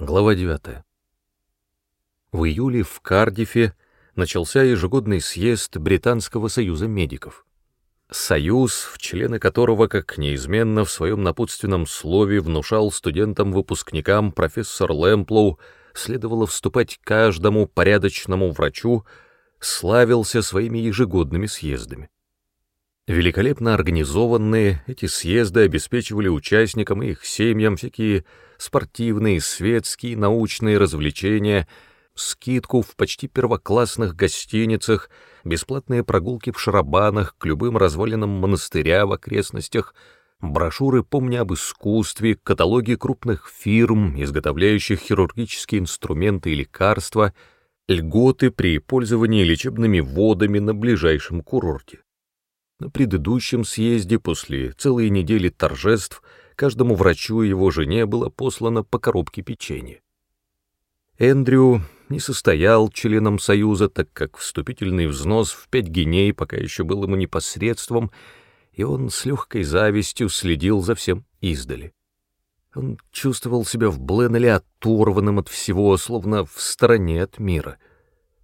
Глава 9. В июле в Кардифе начался ежегодный съезд Британского союза медиков. Союз, в члены которого, как неизменно в своем напутственном слове внушал студентам-выпускникам профессор Лэмплоу, следовало вступать каждому порядочному врачу, славился своими ежегодными съездами. Великолепно организованные эти съезды обеспечивали участникам и их семьям всякие спортивные, светские, научные развлечения, скидку в почти первоклассных гостиницах, бесплатные прогулки в шарабанах к любым развалинам монастыря в окрестностях, брошюры «Помня об искусстве», каталоги крупных фирм, изготовляющих хирургические инструменты и лекарства, льготы при пользовании лечебными водами на ближайшем курорте. На предыдущем съезде, после целой недели торжеств, каждому врачу и его жене было послано по коробке печенья. Эндрю не состоял членом Союза, так как вступительный взнос в пять геней пока еще был ему непосредством, и он с легкой завистью следил за всем издали. Он чувствовал себя в Бленнеле оторванным от всего, словно в стороне от мира —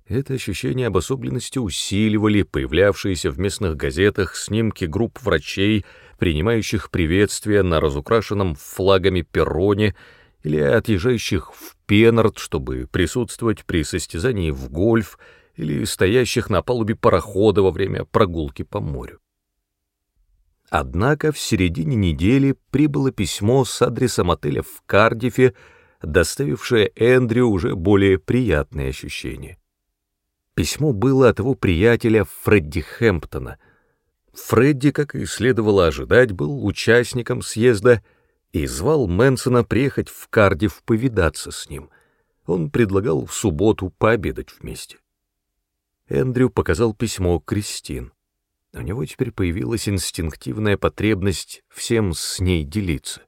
это ощущение обособленности усиливали появлявшиеся в местных газетах снимки групп врачей, принимающих приветствия на разукрашенном флагами перроне или отъезжающих в Пенард, чтобы присутствовать при состязании в гольф, или стоящих на палубе парохода во время прогулки по морю. Однако в середине недели прибыло письмо с адресом отеля в Кардифе, доставившее Эндрю уже более приятные ощущения. Письмо было от его приятеля Фредди Хэмптона. Фредди, как и следовало ожидать, был участником съезда и звал Мэнсона приехать в Кардив повидаться с ним. Он предлагал в субботу пообедать вместе. Эндрю показал письмо Кристин. У него теперь появилась инстинктивная потребность всем с ней делиться.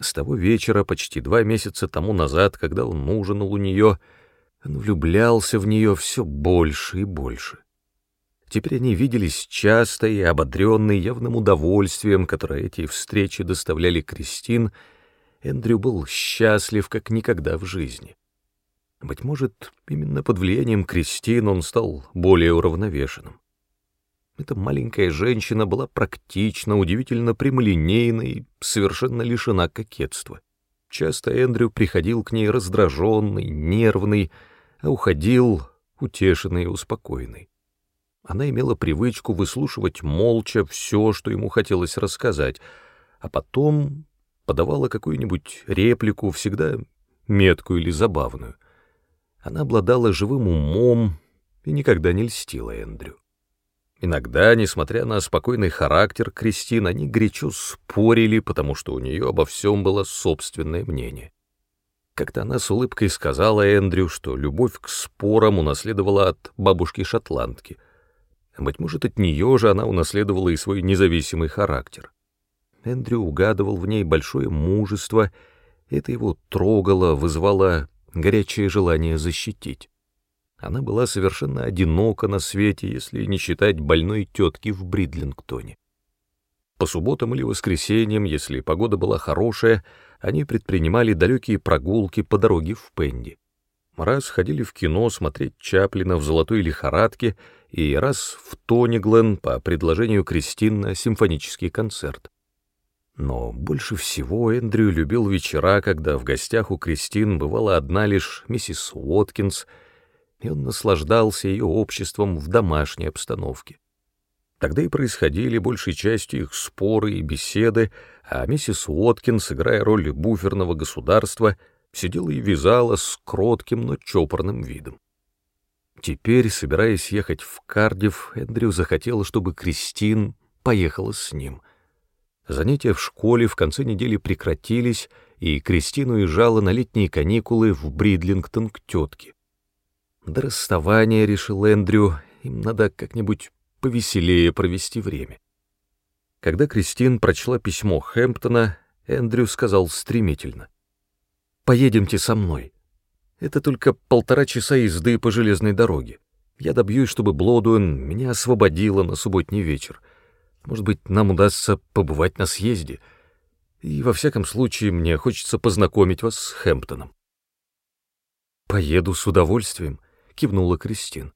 С того вечера, почти два месяца тому назад, когда он ужинал у нее, — он влюблялся в нее все больше и больше. Теперь они виделись часто и ободренные явным удовольствием, которое эти встречи доставляли Кристин, Эндрю был счастлив как никогда в жизни. Быть может, именно под влиянием Кристин он стал более уравновешенным. Эта маленькая женщина была практична, удивительно прямолинейна и совершенно лишена кокетства. Часто Эндрю приходил к ней раздраженный, нервный, а уходил утешенный и успокоенный. Она имела привычку выслушивать молча все, что ему хотелось рассказать, а потом подавала какую-нибудь реплику, всегда меткую или забавную. Она обладала живым умом и никогда не льстила Эндрю. Иногда, несмотря на спокойный характер Кристин, они горячо спорили, потому что у нее обо всем было собственное мнение. Как-то она с улыбкой сказала Эндрю, что любовь к спорам унаследовала от бабушки-шотландки. Быть может, от нее же она унаследовала и свой независимый характер. Эндрю угадывал в ней большое мужество, это его трогало, вызывало горячее желание защитить. Она была совершенно одинока на свете, если не считать больной тетки в Бридлингтоне. По субботам или воскресеньям, если погода была хорошая, они предпринимали далекие прогулки по дороге в Пенди. Раз ходили в кино смотреть Чаплина в «Золотой лихорадке» и раз в Тониглен по предложению Кристин на симфонический концерт. Но больше всего Эндрю любил вечера, когда в гостях у Кристин бывала одна лишь миссис Уоткинс, и он наслаждался ее обществом в домашней обстановке. Тогда и происходили большей частью их споры и беседы, а миссис Уоткинс, играя роль буферного государства, сидела и вязала с кротким, но чопорным видом. Теперь, собираясь ехать в Кардив, Эндрю захотел, чтобы Кристин поехала с ним. Занятия в школе в конце недели прекратились, и Кристин уезжала на летние каникулы в Бридлингтон к тетке. До расставания, решил Эндрю, им надо как-нибудь повеселее провести время. Когда Кристин прочла письмо Хэмптона, Эндрю сказал стремительно. «Поедемте со мной. Это только полтора часа езды по железной дороге. Я добьюсь, чтобы Блодуэн меня освободила на субботний вечер. Может быть, нам удастся побывать на съезде. И во всяком случае, мне хочется познакомить вас с Хэмптоном». «Поеду с удовольствием», — кивнула Кристин.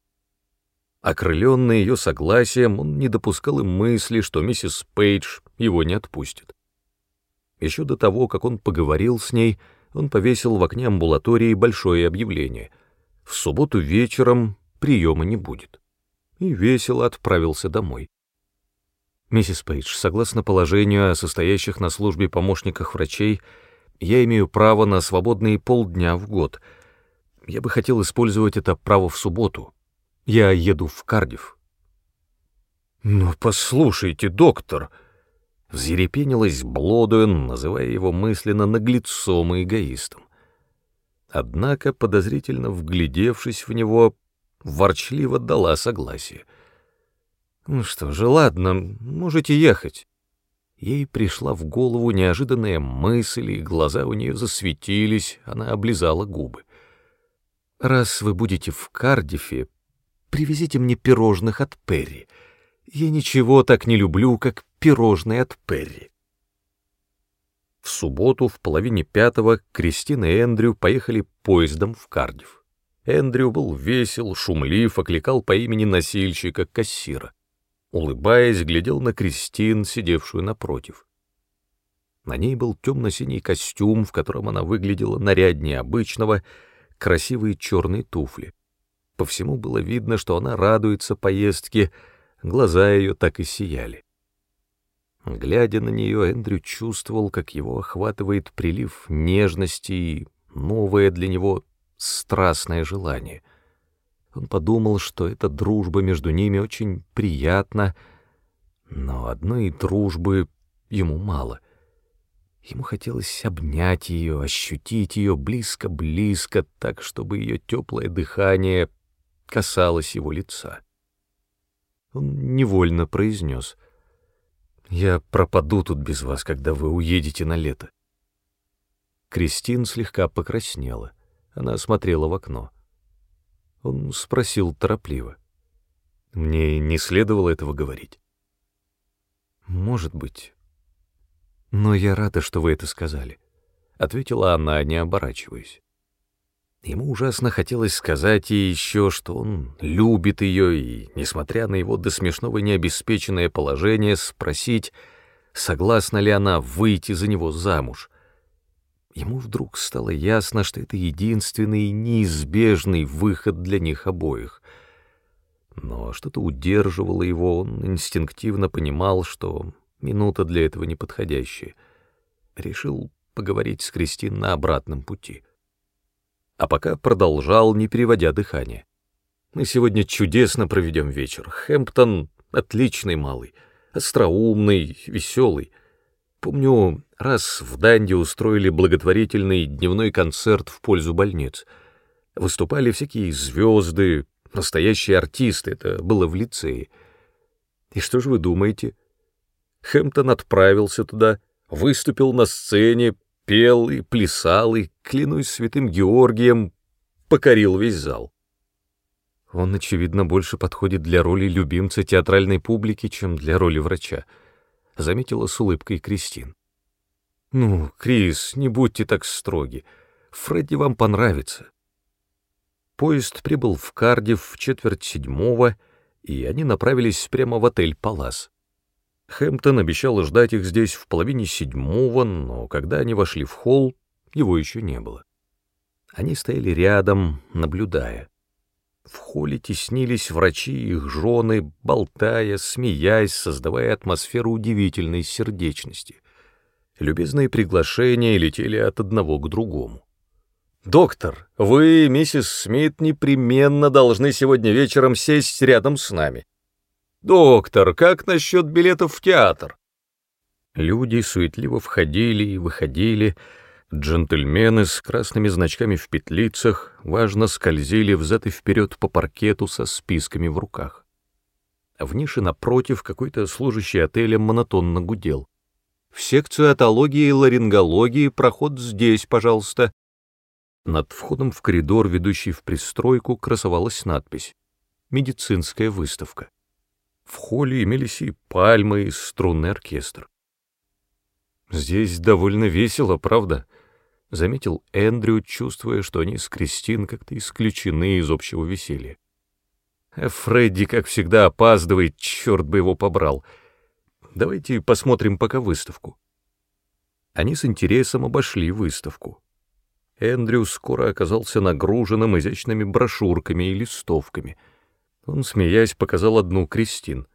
Окрыленный ее согласием, он не допускал и мысли, что миссис Пейдж его не отпустит. Еще до того, как он поговорил с ней, он повесил в окне амбулатории большое объявление. В субботу вечером приема не будет. И весело отправился домой. Миссис Пейдж, согласно положению о состоящих на службе помощниках врачей, я имею право на свободные полдня в год. Я бы хотел использовать это право в субботу. Я еду в Кардив. «Ну, послушайте, доктор!» Взерепенилась Блодуэн, называя его мысленно наглецом и эгоистом. Однако, подозрительно вглядевшись в него, ворчливо дала согласие. «Ну что же, ладно, можете ехать». Ей пришла в голову неожиданная мысль, и глаза у нее засветились, она облизала губы. «Раз вы будете в Кардифе, привезите мне пирожных от Перри. Я ничего так не люблю, как пирожные от Перри». В субботу в половине пятого Кристина и Эндрю поехали поездом в Кардиф. Эндрю был весел, шумлив, окликал по имени носильщика кассира улыбаясь, глядел на Кристин, сидевшую напротив. На ней был темно-синий костюм, в котором она выглядела наряднее обычного, красивые черные туфли. По всему было видно, что она радуется поездке, глаза ее так и сияли. Глядя на нее, Эндрю чувствовал, как его охватывает прилив нежности и новое для него страстное желание — он подумал, что эта дружба между ними очень приятна, но одной дружбы ему мало. Ему хотелось обнять ее, ощутить ее близко-близко, так, чтобы ее теплое дыхание касалось его лица. Он невольно произнес, «Я пропаду тут без вас, когда вы уедете на лето». Кристин слегка покраснела. Она смотрела в окно. Он спросил торопливо. Мне не следовало этого говорить. Может быть. Но я рада, что вы это сказали, ответила она, не оборачиваясь. Ему ужасно хотелось сказать ей еще, что он любит ее, и, несмотря на его до смешного необеспеченное положение, спросить, согласна ли она выйти за него замуж — Ему вдруг стало ясно, что это единственный неизбежный выход для них обоих. Но что-то удерживало его, он инстинктивно понимал, что минута для этого неподходящая. Решил поговорить с Кристин на обратном пути. А пока продолжал, не переводя дыхание. «Мы сегодня чудесно проведем вечер. Хэмптон — отличный малый, остроумный, веселый. Помню, раз в Данди устроили благотворительный дневной концерт в пользу больниц. Выступали всякие звезды, настоящие артисты, это было в лицее. И что же вы думаете? Хэмптон отправился туда, выступил на сцене, пел и плясал, и, клянусь святым Георгием, покорил весь зал. Он, очевидно, больше подходит для роли любимца театральной публики, чем для роли врача —— заметила с улыбкой Кристин. «Ну, Крис, не будьте так строги. Фредди вам понравится». Поезд прибыл в Кардив в четверть седьмого, и они направились прямо в отель «Палас». Хэмптон обещал ждать их здесь в половине седьмого, но когда они вошли в холл, его еще не было. Они стояли рядом, наблюдая. В холле теснились врачи и их жены, болтая, смеясь, создавая атмосферу удивительной сердечности. Любезные приглашения летели от одного к другому. «Доктор, вы, миссис Смит, непременно должны сегодня вечером сесть рядом с нами». «Доктор, как насчет билетов в театр?» Люди суетливо входили и выходили, Джентльмены с красными значками в петлицах важно скользили взад и вперед по паркету со списками в руках. В нише напротив какой-то служащий отеля монотонно гудел. «В секцию атологии и ларингологии проход здесь, пожалуйста». Над входом в коридор, ведущий в пристройку, красовалась надпись «Медицинская выставка». В холле имелись и пальмы, и струнный оркестр. «Здесь довольно весело, правда?» — заметил Эндрю, чувствуя, что они с Кристин как-то исключены из общего веселья. А Фредди, как всегда, опаздывает, черт бы его побрал. Давайте посмотрим пока выставку. Они с интересом обошли выставку. Эндрю скоро оказался нагруженным изящными брошюрками и листовками. Он, смеясь, показал одну Кристин.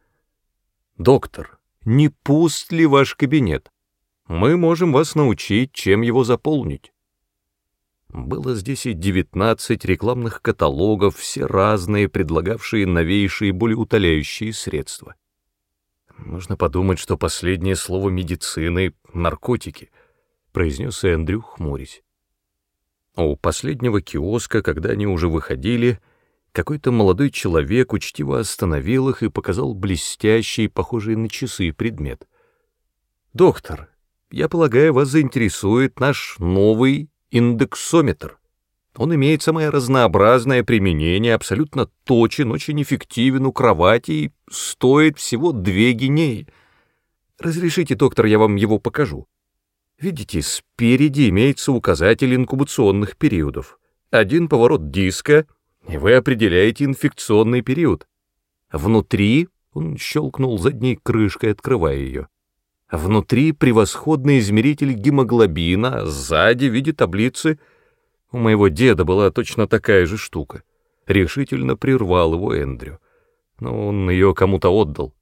«Доктор, не пуст ли ваш кабинет? Мы можем вас научить, чем его заполнить». Было здесь и девятнадцать рекламных каталогов, все разные, предлагавшие новейшие, более утоляющие средства. Можно подумать, что последнее слово медицины — наркотики, — произнес Эндрю, хмурясь. У последнего киоска, когда они уже выходили, какой-то молодой человек учтиво остановил их и показал блестящий, похожий на часы предмет. «Доктор, я полагаю, вас заинтересует наш новый индексометр. Он имеет самое разнообразное применение, абсолютно точен, очень эффективен у кровати и стоит всего две гинеи. Разрешите, доктор, я вам его покажу. Видите, спереди имеется указатель инкубационных периодов. Один поворот диска, и вы определяете инфекционный период. Внутри, он щелкнул задней крышкой, открывая ее. Внутри превосходный измеритель гемоглобина, а сзади в виде таблицы. У моего деда была точно такая же штука. Решительно прервал его Эндрю. Но он ее кому-то отдал.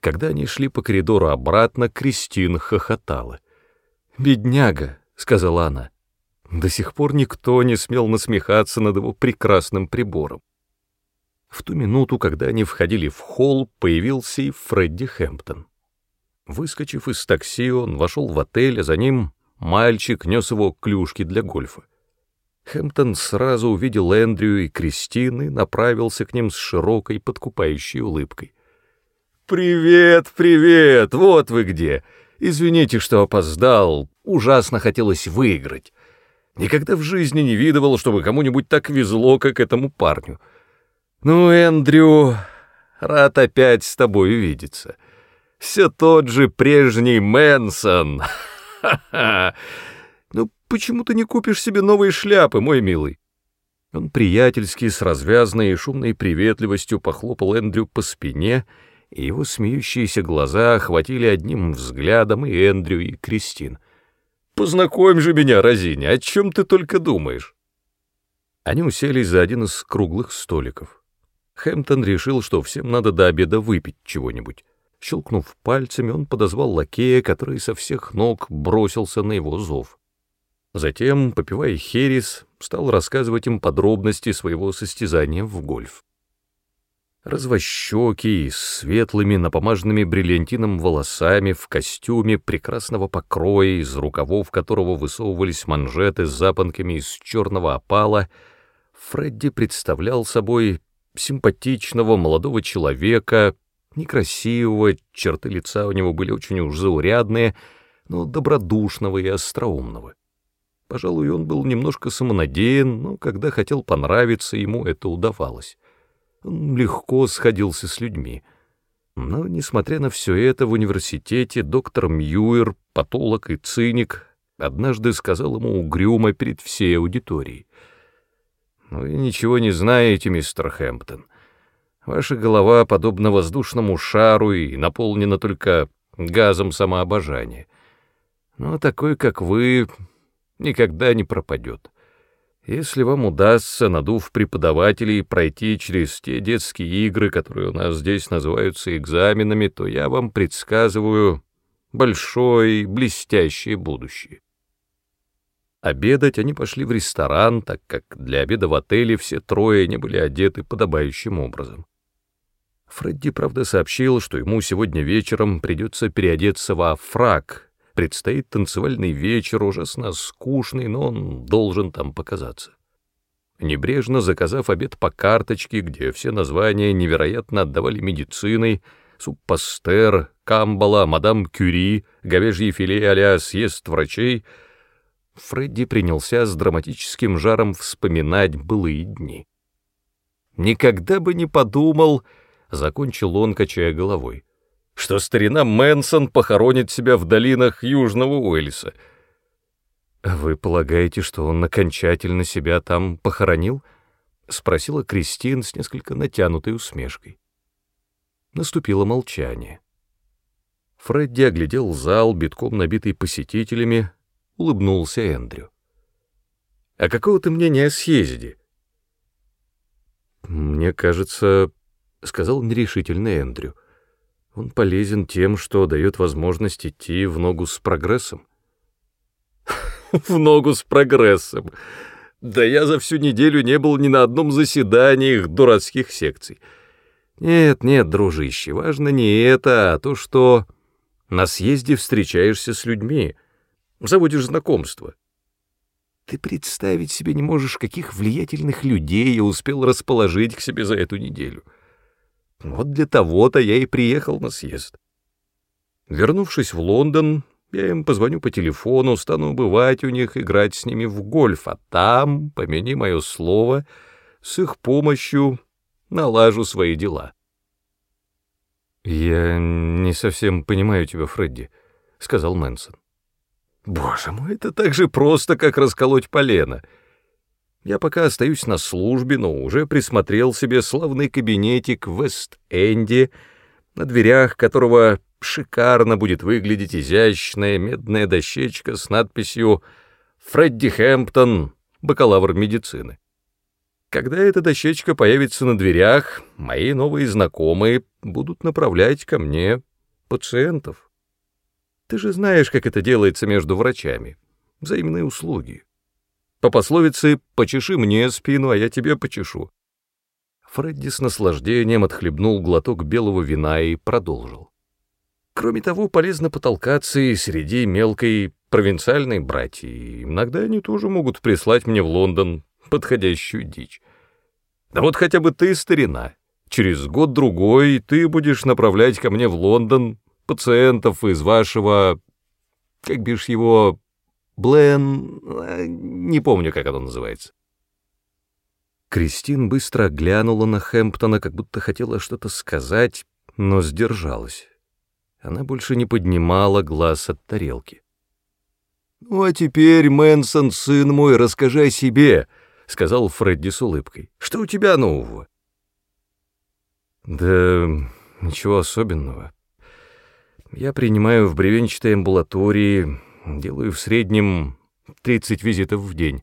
Когда они шли по коридору обратно, Кристина хохотала. «Бедняга», — сказала она. До сих пор никто не смел насмехаться над его прекрасным прибором. В ту минуту, когда они входили в холл, появился и Фредди Хэмптон. Выскочив из такси, он вошел в отель, а за ним мальчик нес его клюшки для гольфа. Хэмптон сразу увидел Эндрю и Кристины, направился к ним с широкой подкупающей улыбкой. «Привет, привет! Вот вы где! Извините, что опоздал. Ужасно хотелось выиграть. Никогда в жизни не видывал, чтобы кому-нибудь так везло, как этому парню. Ну, Эндрю, рад опять с тобой увидеться. Все тот же прежний Мэнсон. Ха-ха! Ну, почему ты не купишь себе новые шляпы, мой милый?» Он приятельски, с развязной и шумной приветливостью похлопал Эндрю по спине — и его смеющиеся глаза охватили одним взглядом и Эндрю, и Кристин. «Познакомь же меня, Розиня, о чем ты только думаешь?» Они уселись за один из круглых столиков. Хэмптон решил, что всем надо до обеда выпить чего-нибудь. Щелкнув пальцами, он подозвал лакея, который со всех ног бросился на его зов. Затем, попивая херес, стал рассказывать им подробности своего состязания в гольф развощекий, с светлыми напомаженными бриллиантином волосами, в костюме прекрасного покроя, из рукавов которого высовывались манжеты с запонками из черного опала, Фредди представлял собой симпатичного молодого человека, некрасивого, черты лица у него были очень уж заурядные, но добродушного и остроумного. Пожалуй, он был немножко самонадеян, но когда хотел понравиться, ему это удавалось. Он легко сходился с людьми. Но, несмотря на все это, в университете доктор Мьюер, патолог и циник, однажды сказал ему угрюмо перед всей аудиторией. «Вы ничего не знаете, мистер Хэмптон. Ваша голова подобна воздушному шару и наполнена только газом самообожания. Но такой, как вы, никогда не пропадет. Если вам удастся, надув преподавателей, пройти через те детские игры, которые у нас здесь называются экзаменами, то я вам предсказываю большое, блестящее будущее. Обедать они пошли в ресторан, так как для обеда в отеле все трое не были одеты подобающим образом. Фредди, правда, сообщил, что ему сегодня вечером придется переодеться во фрак, Предстоит танцевальный вечер, ужасно скучный, но он должен там показаться. Небрежно заказав обед по карточке, где все названия невероятно отдавали медициной, суп-пастер, камбала, мадам Кюри, говяжье филе а-ля съезд врачей, Фредди принялся с драматическим жаром вспоминать былые дни. «Никогда бы не подумал», — закончил он, качая головой, что старина Мэнсон похоронит себя в долинах Южного Уэльса. «А вы полагаете, что он окончательно себя там похоронил?» — спросила Кристин с несколько натянутой усмешкой. Наступило молчание. Фредди оглядел зал, битком набитый посетителями, улыбнулся Эндрю. «А какого ты мнения о съезде?» «Мне кажется, — сказал нерешительно Эндрю, — он полезен тем, что дает возможность идти в ногу с прогрессом». «В ногу с прогрессом! Да я за всю неделю не был ни на одном заседании их дурацких секций. Нет, нет, дружище, важно не это, а то, что на съезде встречаешься с людьми, заводишь знакомства. Ты представить себе не можешь, каких влиятельных людей я успел расположить к себе за эту неделю. Вот для того-то я и приехал на съезд. Вернувшись в Лондон, я им позвоню по телефону, стану бывать у них, играть с ними в гольф, а там, помяни мое слово, с их помощью налажу свои дела. «Я не совсем понимаю тебя, Фредди», — сказал Мэнсон. «Боже мой, это так же просто, как расколоть полено. Я пока остаюсь на службе, но уже присмотрел себе славный кабинетик в Вест-Энде, на дверях которого шикарно будет выглядеть изящная медная дощечка с надписью «Фредди Хэмптон, бакалавр медицины». Когда эта дощечка появится на дверях, мои новые знакомые будут направлять ко мне пациентов. Ты же знаешь, как это делается между врачами. Взаимные услуги. По пословице «почеши мне спину, а я тебе почешу». Фредди с наслаждением отхлебнул глоток белого вина и продолжил. Кроме того, полезно потолкаться и среди мелкой провинциальной братьи. Иногда они тоже могут прислать мне в Лондон подходящую дичь. Да вот хотя бы ты, старина, через год-другой ты будешь направлять ко мне в Лондон пациентов из вашего, как бишь его, Блен... Э, не помню, как оно называется. Кристин быстро глянула на Хэмптона, как будто хотела что-то сказать, но сдержалась. Она больше не поднимала глаз от тарелки. «Ну а теперь, Мэнсон, сын мой, расскажи о себе», — сказал Фредди с улыбкой. «Что у тебя нового?» «Да ничего особенного. Я принимаю в бревенчатой амбулатории, делаю в среднем 30 визитов в день.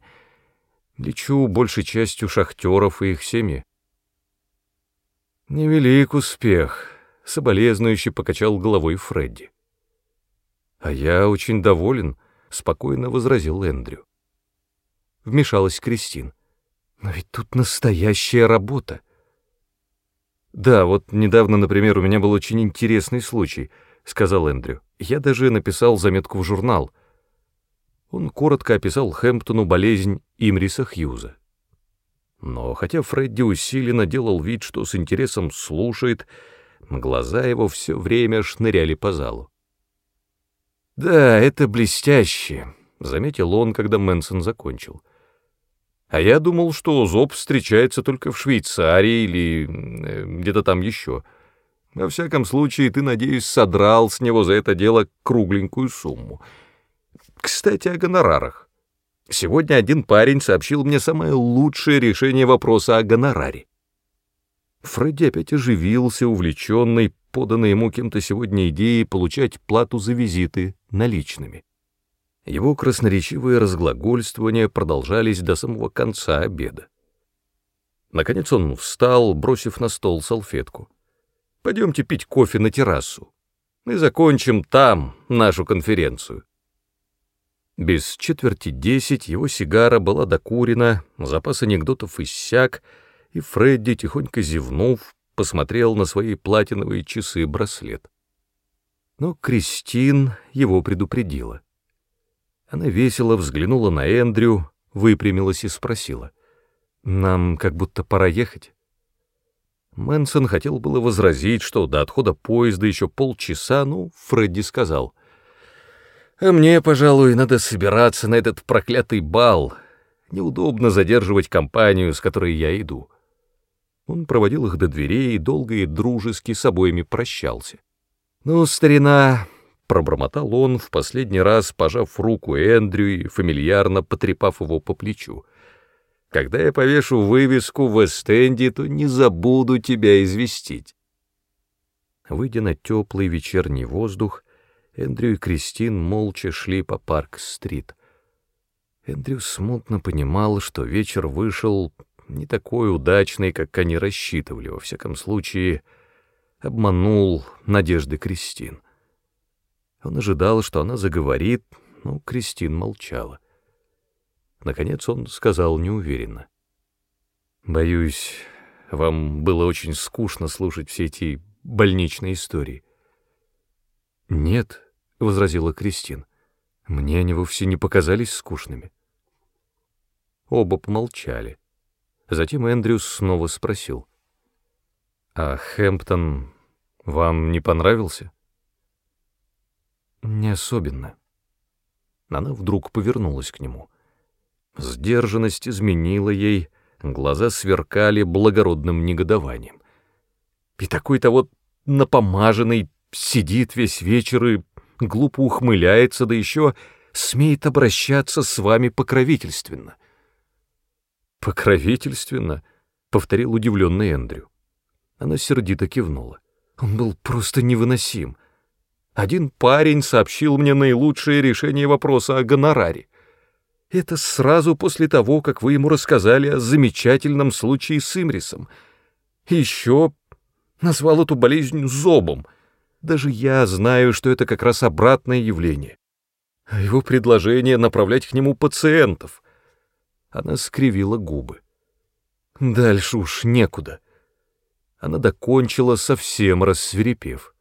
Лечу большей частью шахтеров и их семьи». «Невелик успех», — соболезнующе покачал головой Фредди. «А я очень доволен», — спокойно возразил Эндрю. Вмешалась Кристин. «Но ведь тут настоящая работа». «Да, вот недавно, например, у меня был очень интересный случай», — сказал Эндрю. «Я даже написал заметку в журнал». Он коротко описал Хэмптону болезнь Имриса Хьюза. Но хотя Фредди усиленно делал вид, что с интересом слушает, — Глаза его все время шныряли по залу. «Да, это блестяще», — заметил он, когда Мэнсон закончил. «А я думал, что зоб встречается только в Швейцарии или э, где-то там еще. Во всяком случае, ты, надеюсь, содрал с него за это дело кругленькую сумму. Кстати, о гонорарах. Сегодня один парень сообщил мне самое лучшее решение вопроса о гонораре. Фредди опять оживился, увлеченный, поданной ему кем-то сегодня идеей получать плату за визиты наличными. Его красноречивые разглагольствования продолжались до самого конца обеда. Наконец он встал, бросив на стол салфетку. «Пойдемте пить кофе на террасу. Мы закончим там нашу конференцию». Без четверти десять его сигара была докурена, запас анекдотов иссяк, и Фредди, тихонько зевнув, посмотрел на свои платиновые часы браслет. Но Кристин его предупредила. Она весело взглянула на Эндрю, выпрямилась и спросила. «Нам как будто пора ехать». Мэнсон хотел было возразить, что до отхода поезда еще полчаса, но Фредди сказал. «А мне, пожалуй, надо собираться на этот проклятый бал. Неудобно задерживать компанию, с которой я иду». Он проводил их до дверей и долго и дружески с обоими прощался. «Ну, старина, пробормотал он, в последний раз пожав руку Эндрю и фамильярно потрепав его по плечу. «Когда я повешу вывеску в Эстенде, то не забуду тебя известить». Выйдя на теплый вечерний воздух, Эндрю и Кристин молча шли по Парк-стрит. Эндрю смутно понимал, что вечер вышел не такой удачный, как они рассчитывали, во всяком случае, обманул надежды Кристин. Он ожидал, что она заговорит, но Кристин молчала. Наконец он сказал неуверенно. «Боюсь, вам было очень скучно слушать все эти больничные истории». «Нет», — возразила Кристин, — «мне они вовсе не показались скучными». Оба помолчали. Затем Эндрюс снова спросил. «А Хэмптон вам не понравился?» «Не особенно». Она вдруг повернулась к нему. Сдержанность изменила ей, глаза сверкали благородным негодованием. И такой-то вот напомаженный сидит весь вечер и глупо ухмыляется, да еще смеет обращаться с вами покровительственно. «Покровительственно?» — повторил удивленный Эндрю. Она сердито кивнула. Он был просто невыносим. Один парень сообщил мне наилучшее решение вопроса о гонораре. Это сразу после того, как вы ему рассказали о замечательном случае с Имрисом. Еще назвал эту болезнь зобом. Даже я знаю, что это как раз обратное явление. А его предложение направлять к нему пациентов. Она скривила губы. Дальше уж некуда. Она докончила, совсем рассверепев.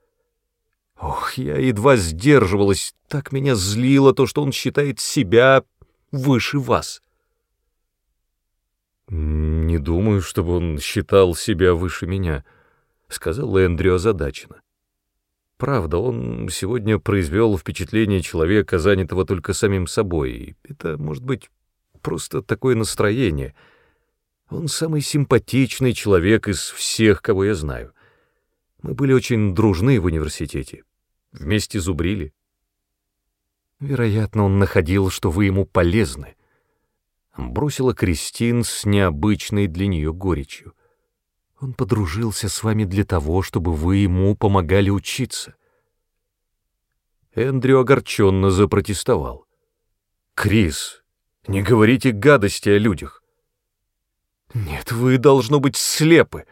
Ох, я едва сдерживалась, так меня злило то, что он считает себя выше вас. «Не думаю, чтобы он считал себя выше меня», — сказал Эндрю озадаченно. Правда, он сегодня произвел впечатление человека, занятого только самим собой, это, может быть, просто такое настроение. Он самый симпатичный человек из всех, кого я знаю. Мы были очень дружны в университете, вместе зубрили. Вероятно, он находил, что вы ему полезны. Бросила Кристин с необычной для нее горечью. Он подружился с вами для того, чтобы вы ему помогали учиться. Эндрю огорченно запротестовал. «Крис, не говорите гадости о людях». «Нет, вы, должно быть, слепы!»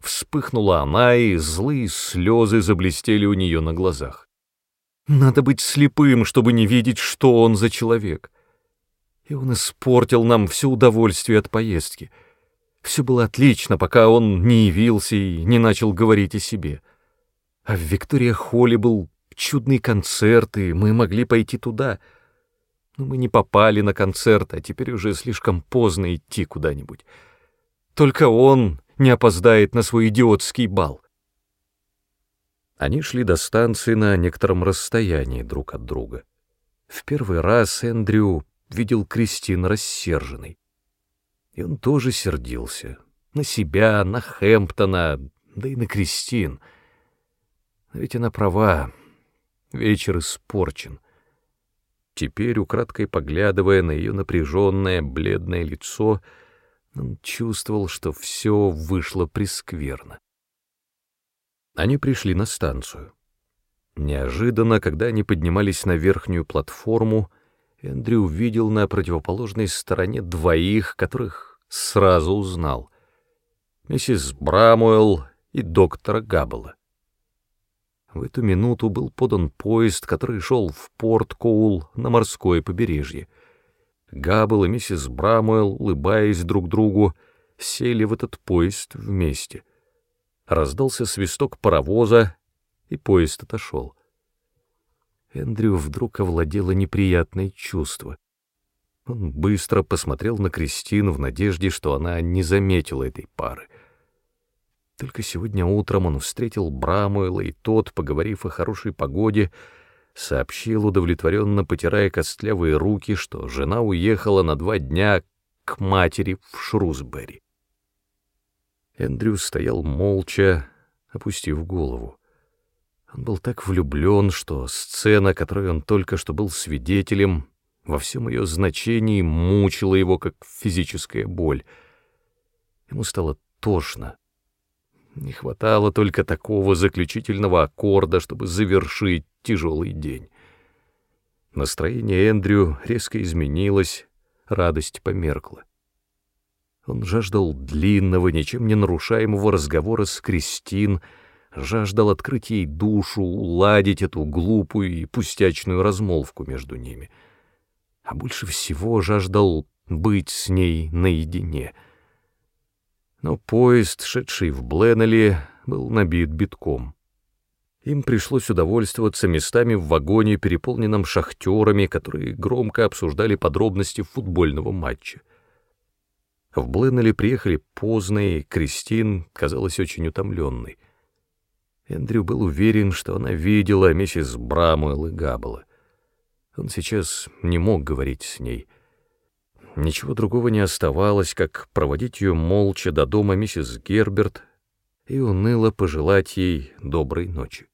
Вспыхнула она, и злые слезы заблестели у нее на глазах. Надо быть слепым, чтобы не видеть, что он за человек. И он испортил нам все удовольствие от поездки. Все было отлично, пока он не явился и не начал говорить о себе. А в Виктория-Холле был чудный концерт, и мы могли пойти туда. Но мы не попали на концерт, а теперь уже слишком поздно идти куда-нибудь. Только он не опоздает на свой идиотский бал. Они шли до станции на некотором расстоянии друг от друга. В первый раз Эндрю видел Кристин рассерженной. И он тоже сердился. На себя, на Хэмптона, да и на Кристин. Ведь она права, вечер испорчен. Теперь, украдкой поглядывая на ее напряженное, бледное лицо, он чувствовал, что все вышло прескверно. Они пришли на станцию. Неожиданно, когда они поднимались на верхнюю платформу, Эндрю увидел на противоположной стороне двоих, которых сразу узнал. Миссис Брамуэлл и доктора Габбела. В эту минуту был подан поезд, который шел в порт Коул на морское побережье. Габбел и миссис Брамуэлл, улыбаясь друг другу, сели в этот поезд вместе — раздался свисток паровоза, и поезд отошел. Эндрю вдруг овладело неприятное чувство. Он быстро посмотрел на Кристину в надежде, что она не заметила этой пары. Только сегодня утром он встретил Брамуэла, и тот, поговорив о хорошей погоде, сообщил, удовлетворенно потирая костлявые руки, что жена уехала на два дня к матери в Шрусбери. Эндрю стоял молча, опустив голову. Он был так влюблен, что сцена, которой он только что был свидетелем, во всем ее значении мучила его, как физическая боль. Ему стало тошно. Не хватало только такого заключительного аккорда, чтобы завершить тяжелый день. Настроение Эндрю резко изменилось, радость померкла. Он жаждал длинного, ничем не нарушаемого разговора с Кристин, жаждал открыть ей душу, уладить эту глупую и пустячную размолвку между ними. А больше всего жаждал быть с ней наедине. Но поезд, шедший в Бленнелли, был набит битком. Им пришлось удовольствоваться местами в вагоне, переполненном шахтерами, которые громко обсуждали подробности футбольного матча. В Бленнелли приехали поздно, и Кристин казалась очень утомленной. Эндрю был уверен, что она видела миссис Брамуэлл и Габбела. Он сейчас не мог говорить с ней. Ничего другого не оставалось, как проводить ее молча до дома миссис Герберт и уныло пожелать ей доброй ночи.